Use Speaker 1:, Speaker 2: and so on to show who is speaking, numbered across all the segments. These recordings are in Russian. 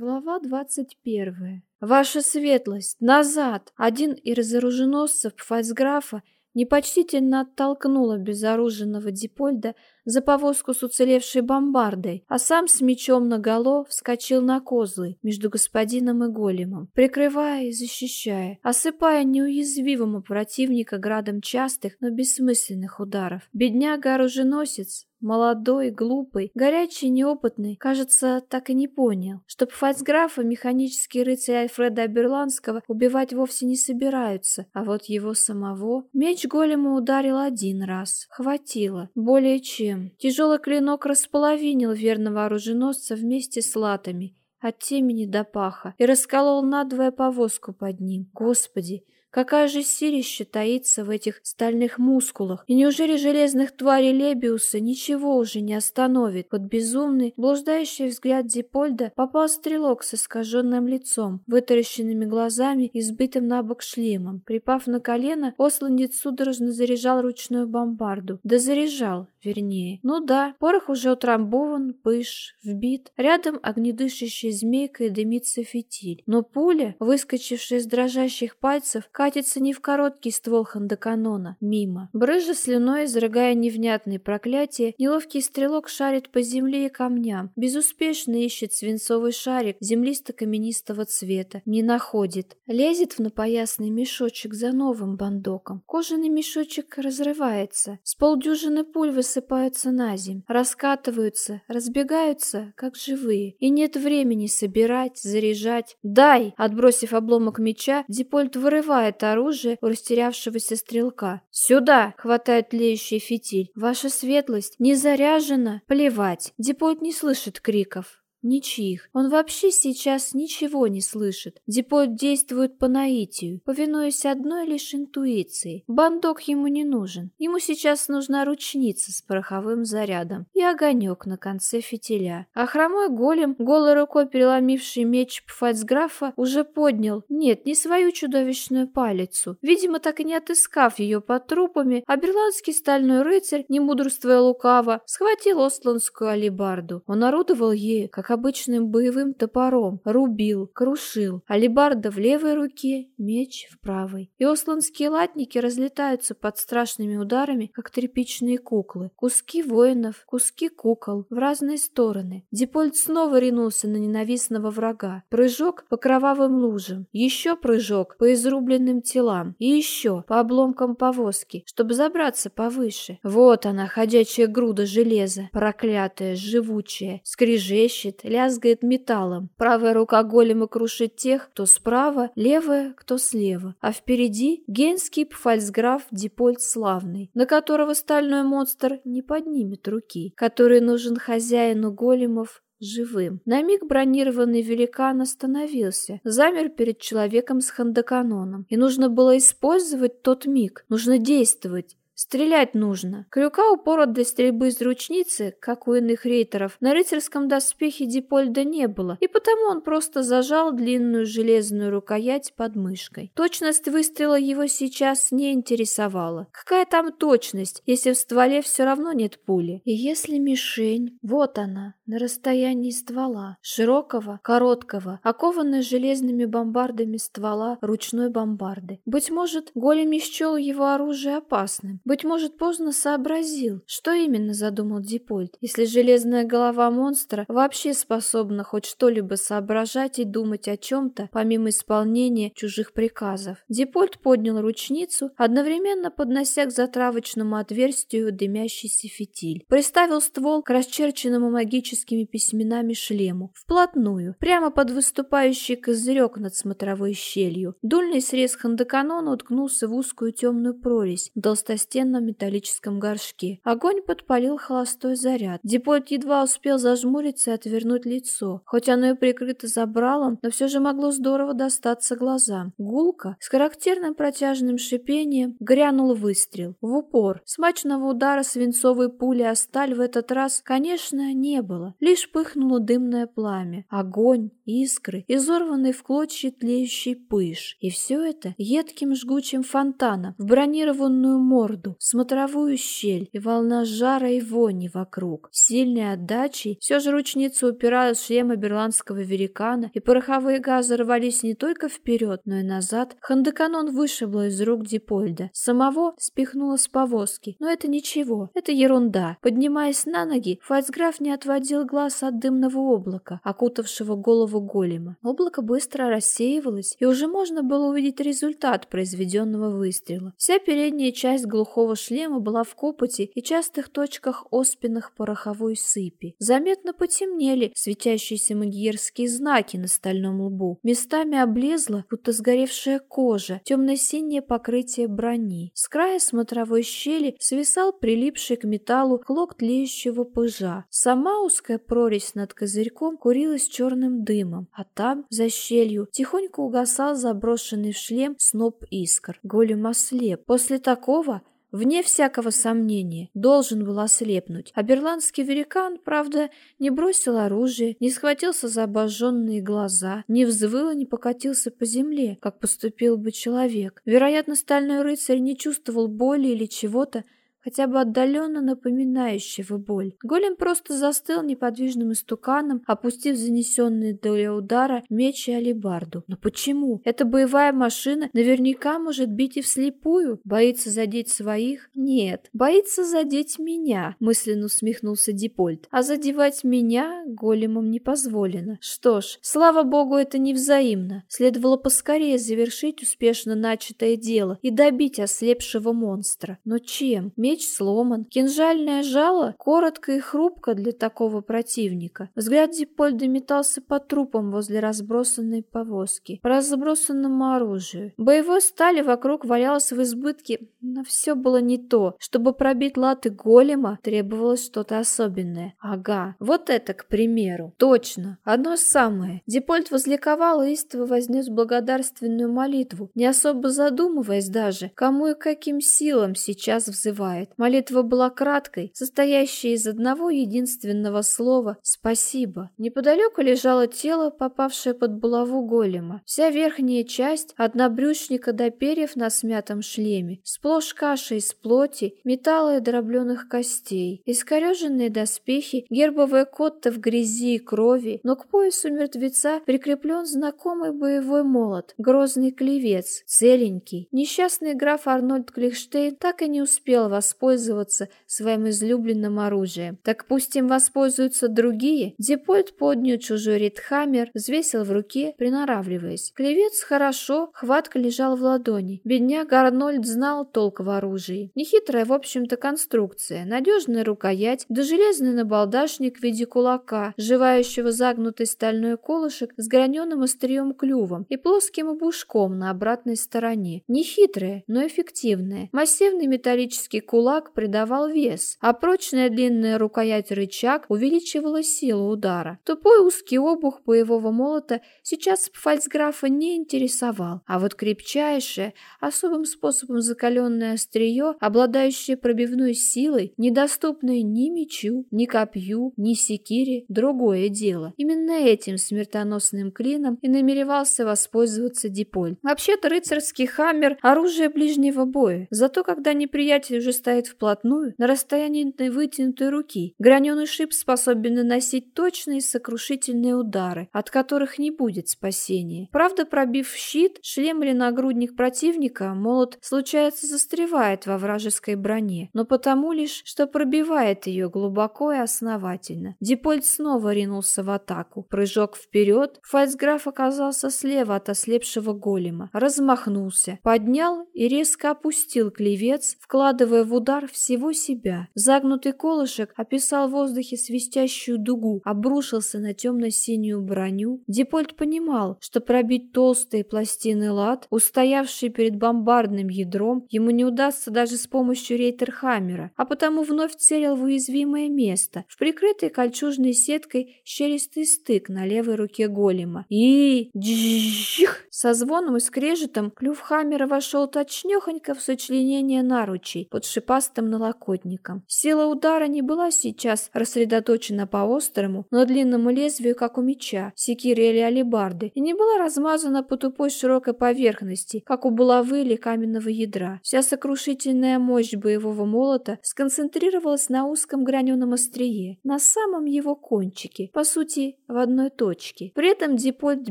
Speaker 1: Глава двадцать первая. «Ваша светлость! Назад!» Один из оруженосцев фальцграфа непочтительно оттолкнула безоруженного Дипольда за повозку с уцелевшей бомбардой, а сам с мечом наголо вскочил на козлы между господином и големом, прикрывая и защищая, осыпая неуязвимого противника градом частых, но бессмысленных ударов. Бедняга-оруженосец Молодой, глупый, горячий, неопытный, кажется, так и не понял, что фальцграфа механический рыцарь Альфреда Аберландского убивать вовсе не собираются, а вот его самого меч голему ударил один раз. Хватило. Более чем. Тяжелый клинок располовинил верного оруженосца вместе с латами от темени до паха и расколол надвое повозку под ним. Господи, Какая же силища таится в этих стальных мускулах? И неужели железных тварей Лебиуса ничего уже не остановит? Под безумный, блуждающий взгляд Дипольда попал стрелок с искаженным лицом, вытаращенными глазами и сбитым на бок шлемом. Припав на колено, осланец судорожно заряжал ручную бомбарду. Да заряжал, вернее. Ну да, порох уже утрамбован, пыш, вбит. Рядом огнедышащей змейкой дымится фитиль. Но пуля, выскочившая из дрожащих пальцев, катится не в короткий ствол хандаканона, мимо. Брыжа слюной, изрыгая невнятные проклятия, неловкий стрелок шарит по земле и камням, безуспешно ищет свинцовый шарик землисто-каменистого цвета, не находит. Лезет в напоясный мешочек за новым бандоком. Кожаный мешочек разрывается, с полдюжины пуль высыпаются на земь, раскатываются, разбегаются, как живые, и нет времени собирать, заряжать. «Дай!» Отбросив обломок меча, Дипольт вырывает оружие у растерявшегося стрелка. «Сюда!» — хватает тлеющий фитиль. «Ваша светлость не заряжена?» «Плевать!» Дипольт не слышит криков. Ничьих. Он вообще сейчас ничего не слышит. Дипот действует по наитию, повинуясь одной лишь интуиции. Бандок ему не нужен. Ему сейчас нужна ручница с пороховым зарядом и огонек на конце фитиля. А хромой голем, голой рукой переломивший меч Пфальцграфа, уже поднял, нет, не свою чудовищную палицу. Видимо, так и не отыскав ее под трупами, а берландский стальной рыцарь, не мудрствуя лукаво, схватил остландскую алибарду. Он орудовал ею, как обычным боевым топором, рубил, крушил, алебарда в левой руке, меч в правой. И осланские латники разлетаются под страшными ударами, как тряпичные куклы. Куски воинов, куски кукол в разные стороны. Дипольд снова ринулся на ненавистного врага. Прыжок по кровавым лужам, еще прыжок по изрубленным телам и еще по обломкам повозки, чтобы забраться повыше. Вот она, ходячая груда железа, проклятая, живучая, скрежещет, гремит, лязгает металлом. Правая рука голема крушит тех, кто справа, левая, кто слева. А впереди генский пфальцграф Дипольт Славный, на которого стальной монстр не поднимет руки, который нужен хозяину големов живым. На миг бронированный великан остановился, замер перед человеком с хандаканоном. И нужно было использовать тот миг, нужно действовать. Стрелять нужно. Крюка упора для стрельбы из ручницы, как у иных рейтеров, на рыцарском доспехе Дипольда не было, и потому он просто зажал длинную железную рукоять под мышкой. Точность выстрела его сейчас не интересовала. Какая там точность, если в стволе все равно нет пули? И если мишень... Вот она, на расстоянии ствола, широкого, короткого, окованная железными бомбардами ствола ручной бомбарды. Быть может, голем счел его оружие опасным. Быть может, поздно сообразил, что именно задумал Дипольт, если железная голова монстра вообще способна хоть что-либо соображать и думать о чем-то, помимо исполнения чужих приказов. Дипольт поднял ручницу, одновременно поднося к затравочному отверстию дымящийся фитиль. Приставил ствол к расчерченному магическими письменами шлему, вплотную, прямо под выступающий козырек над смотровой щелью. Дульный срез хандаканона уткнулся в узкую темную прорезь, толстостенную толстенном металлическом горшке. Огонь подпалил холостой заряд. Дипольт едва успел зажмуриться и отвернуть лицо. Хоть оно и прикрыто забралом, но все же могло здорово достаться глазам. Гулка с характерным протяжным шипением грянул выстрел. В упор. Смачного удара свинцовой пули о сталь в этот раз, конечно, не было. Лишь пыхнуло дымное пламя. Огонь, искры, изорванный в клочья тлеющий пыш. И все это едким жгучим фонтаном в бронированную морду дипольду, смотровую щель и волна жара и вони вокруг. Сильной отдачей все же ручница упиралась в шлем берландского великана, и пороховые газы рвались не только вперед, но и назад. Хандеканон вышибло из рук дипольда. Самого спихнуло с повозки. Но это ничего, это ерунда. Поднимаясь на ноги, фальцграф не отводил глаз от дымного облака, окутавшего голову голема. Облако быстро рассеивалось, и уже можно было увидеть результат произведенного выстрела. Вся передняя часть глухого шлема была в копоти и частых точках оспенных пороховой сыпи. Заметно потемнели светящиеся магиерские знаки на стальном лбу. Местами облезла, будто сгоревшая кожа, темно-синее покрытие брони. С края смотровой щели свисал прилипший к металлу клок тлеющего пыжа. Сама узкая прорезь над козырьком курилась черным дымом, а там, за щелью, тихонько угасал заброшенный в шлем сноп искр. Голем ослеп. После такого вне всякого сомнения, должен был ослепнуть. А берландский великан, правда, не бросил оружие, не схватился за обожженные глаза, не взвыл и не покатился по земле, как поступил бы человек. Вероятно, стальной рыцарь не чувствовал боли или чего-то, хотя бы отдаленно напоминающего боль. Голем просто застыл неподвижным истуканом, опустив занесенные для удара меч и алебарду. Но почему? Эта боевая машина наверняка может бить и вслепую. Боится задеть своих? Нет, боится задеть меня, мысленно усмехнулся Дипольт. А задевать меня големом не позволено. Что ж, слава богу, это не взаимно. Следовало поскорее завершить успешно начатое дело и добить ослепшего монстра. Но чем? Меч сломан, кинжальное жало коротко и хрупко для такого противника. Взгляд Дипольда метался по трупам возле разбросанной повозки, по разбросанному оружию. Боевой стали вокруг валялось в избытке, но все было не то. Чтобы пробить латы голема, требовалось что-то особенное. Ага, вот это, к примеру. Точно, одно самое. Дипольд возликовал и истово вознес благодарственную молитву, не особо задумываясь даже, кому и каким силам сейчас взывает помогает. Молитва была краткой, состоящей из одного единственного слова «спасибо». Неподалеку лежало тело, попавшее под булаву голема. Вся верхняя часть, от набрючника до перьев на смятом шлеме, сплошь каша из плоти, металла и дробленых костей, искореженные доспехи, гербовая котта в грязи и крови, но к поясу мертвеца прикреплен знакомый боевой молот, грозный клевец, целенький. Несчастный граф Арнольд Клихштейн так и не успел воспользоваться воспользоваться своим излюбленным оружием. Так пусть им воспользуются другие. Депольт поднял чужой ритхаммер, взвесил в руке, приноравливаясь. Клевец хорошо, хватка лежала в ладони. Бедняга Арнольд знал толк в оружии. Нехитрая, в общем-то, конструкция. Надежная рукоять, да железный набалдашник в виде кулака, сживающего загнутый стальной колышек с граненым острием клювом и плоским обушком на обратной стороне. Нехитрая, но эффективная. Массивный металлический кулак кулак придавал вес, а прочная длинная рукоять рычаг увеличивала силу удара. Тупой узкий обух боевого молота сейчас фальцграфа не интересовал, а вот крепчайшее, особым способом закаленное острие, обладающее пробивной силой, недоступное ни мечу, ни копью, ни секире, другое дело. Именно этим смертоносным клином и намеревался воспользоваться Диполь. Вообще-то рыцарский хаммер – оружие ближнего боя, зато когда неприятель уже стоит вплотную, на расстоянии вытянутой руки. Граненый шип способен наносить точные сокрушительные удары, от которых не будет спасения. Правда, пробив щит, шлем или нагрудник противника, молот, случается, застревает во вражеской броне, но потому лишь, что пробивает ее глубоко и основательно. Дипольд снова ринулся в атаку. Прыжок вперед, фальцграф оказался слева от ослепшего голема, размахнулся, поднял и резко опустил клевец, вкладывая в удар всего себя. Загнутый колышек описал в воздухе свистящую дугу, обрушился на темно-синюю броню. Дипольт понимал, что пробить толстые пластины лад, устоявшие перед бомбардным ядром, ему не удастся даже с помощью рейтерхаммера, а потому вновь целил в уязвимое место, в прикрытой кольчужной сеткой щелистый стык на левой руке голема. И... Джих! Со звоном и скрежетом клюв Хаммера вошел точнёхонько в сочленение наручей под шипастым налокотником. Сила удара не была сейчас рассредоточена по острому, но длинному лезвию, как у меча, секиры или алебарды, и не была размазана по тупой широкой поверхности, как у булавы или каменного ядра. Вся сокрушительная мощь боевого молота сконцентрировалась на узком граненом острие, на самом его кончике, по сути, в одной точке. При этом Дипольт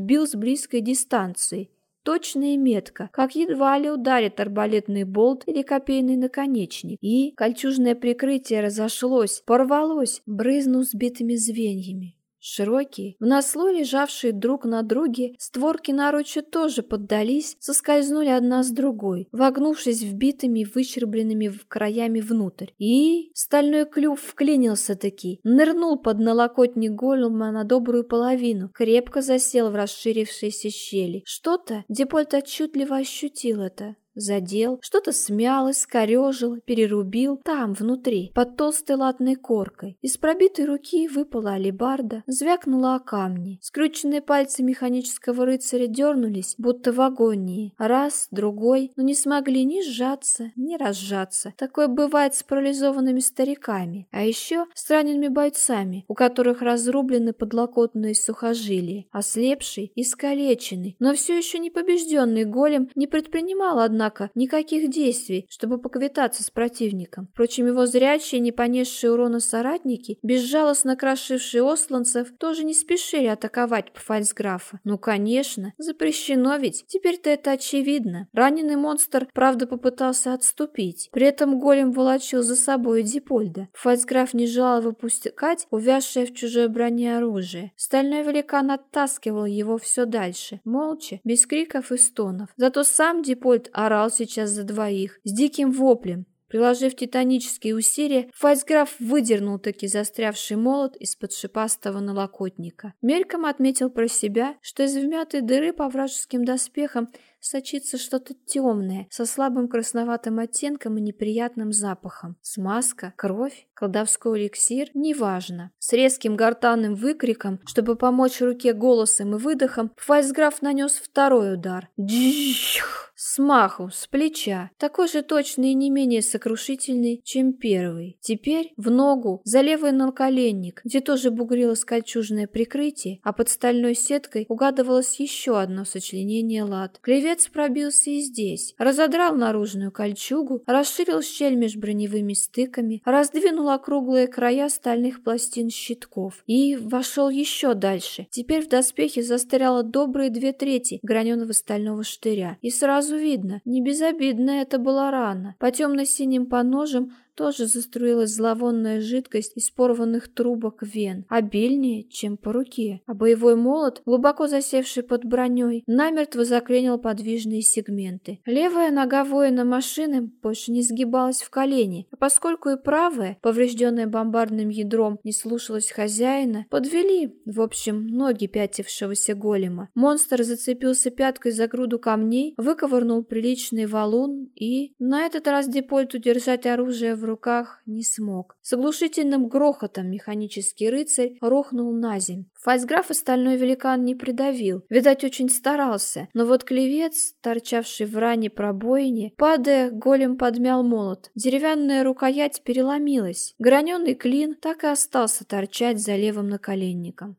Speaker 1: бил с близкой дистанции, точно и метко, как едва ли ударит арбалетный болт или копейный наконечник. И кольчужное прикрытие разошлось, порвалось, брызнув сбитыми звеньями. Широкие, в наслой лежавшие друг на друге, створки наруча тоже поддались, соскользнули одна с другой, вогнувшись вбитыми, выщербленными в краями внутрь. И стальной клюв вклинился-таки, нырнул под налокотник голема на добрую половину, крепко засел в расширившейся щели. Что-то Депольт отчетливо ощутил это задел, что-то смял, искорежил, перерубил там, внутри, под толстой латной коркой. Из пробитой руки выпала алебарда, звякнула о камни. Скрюченные пальцы механического рыцаря дернулись, будто в агонии. Раз, другой, но не смогли ни сжаться, ни разжаться. Такое бывает с парализованными стариками, а еще с ранеными бойцами, у которых разрублены подлокотные сухожилия. Ослепший, искалеченный, но все еще не побежденный голем не предпринимал, однако, однако, никаких действий, чтобы поквитаться с противником. Впрочем, его зрячие, не понесшие урона соратники, безжалостно крошившие осланцев, тоже не спешили атаковать Пфальцграфа. Ну, конечно, запрещено ведь, теперь-то это очевидно. Раненый монстр, правда, попытался отступить. При этом голем волочил за собой Дипольда. Пфальцграф не желал выпускать увязшее в чужой броне оружие. Стальной великан оттаскивал его все дальше, молча, без криков и стонов. Зато сам Дипольд орал орал сейчас за двоих, с диким воплем. Приложив титанические усилия, Файсграф выдернул таки застрявший молот из-под шипастого налокотника. Мельком отметил про себя, что из вмятой дыры по вражеским доспехам сочится что-то темное, со слабым красноватым оттенком и неприятным запахом. Смазка, кровь, колдовской эликсир – неважно. С резким гортанным выкриком, чтобы помочь руке голосом и выдохом, Файсграф нанес второй удар. Джих! Смаху, с плеча, такой же точный и не менее сокрушительный, чем первый. Теперь в ногу, за левый наколенник, где тоже бугрилось кольчужное прикрытие, а под стальной сеткой угадывалось еще одно сочленение лад. Клевец пробился и здесь, разодрал наружную кольчугу, расширил щель между броневыми стыками, раздвинул округлые края стальных пластин щитков и вошел еще дальше. Теперь в доспехе застряло добрые две трети граненого стального штыря, и сразу Сразу видно, не безобидная это была рана. По темно-синим поножам тоже заструилась зловонная жидкость из порванных трубок вен, обильнее, чем по руке, а боевой молот, глубоко засевший под броней, намертво заклинил подвижные сегменты. Левая нога воина машины больше не сгибалась в колени, а поскольку и правая, поврежденная бомбардным ядром, не слушалась хозяина, подвели, в общем, ноги пятившегося голема. Монстр зацепился пяткой за груду камней, выковырнул приличный валун и... На этот раз Депольт удержать оружие в руках не смог. С оглушительным грохотом механический рыцарь рухнул на земь. Фальцграф и стальной великан не придавил. Видать, очень старался. Но вот клевец, торчавший в ране пробоине, падая, голем подмял молот. Деревянная рукоять переломилась. Граненый клин так и остался торчать за левым наколенником.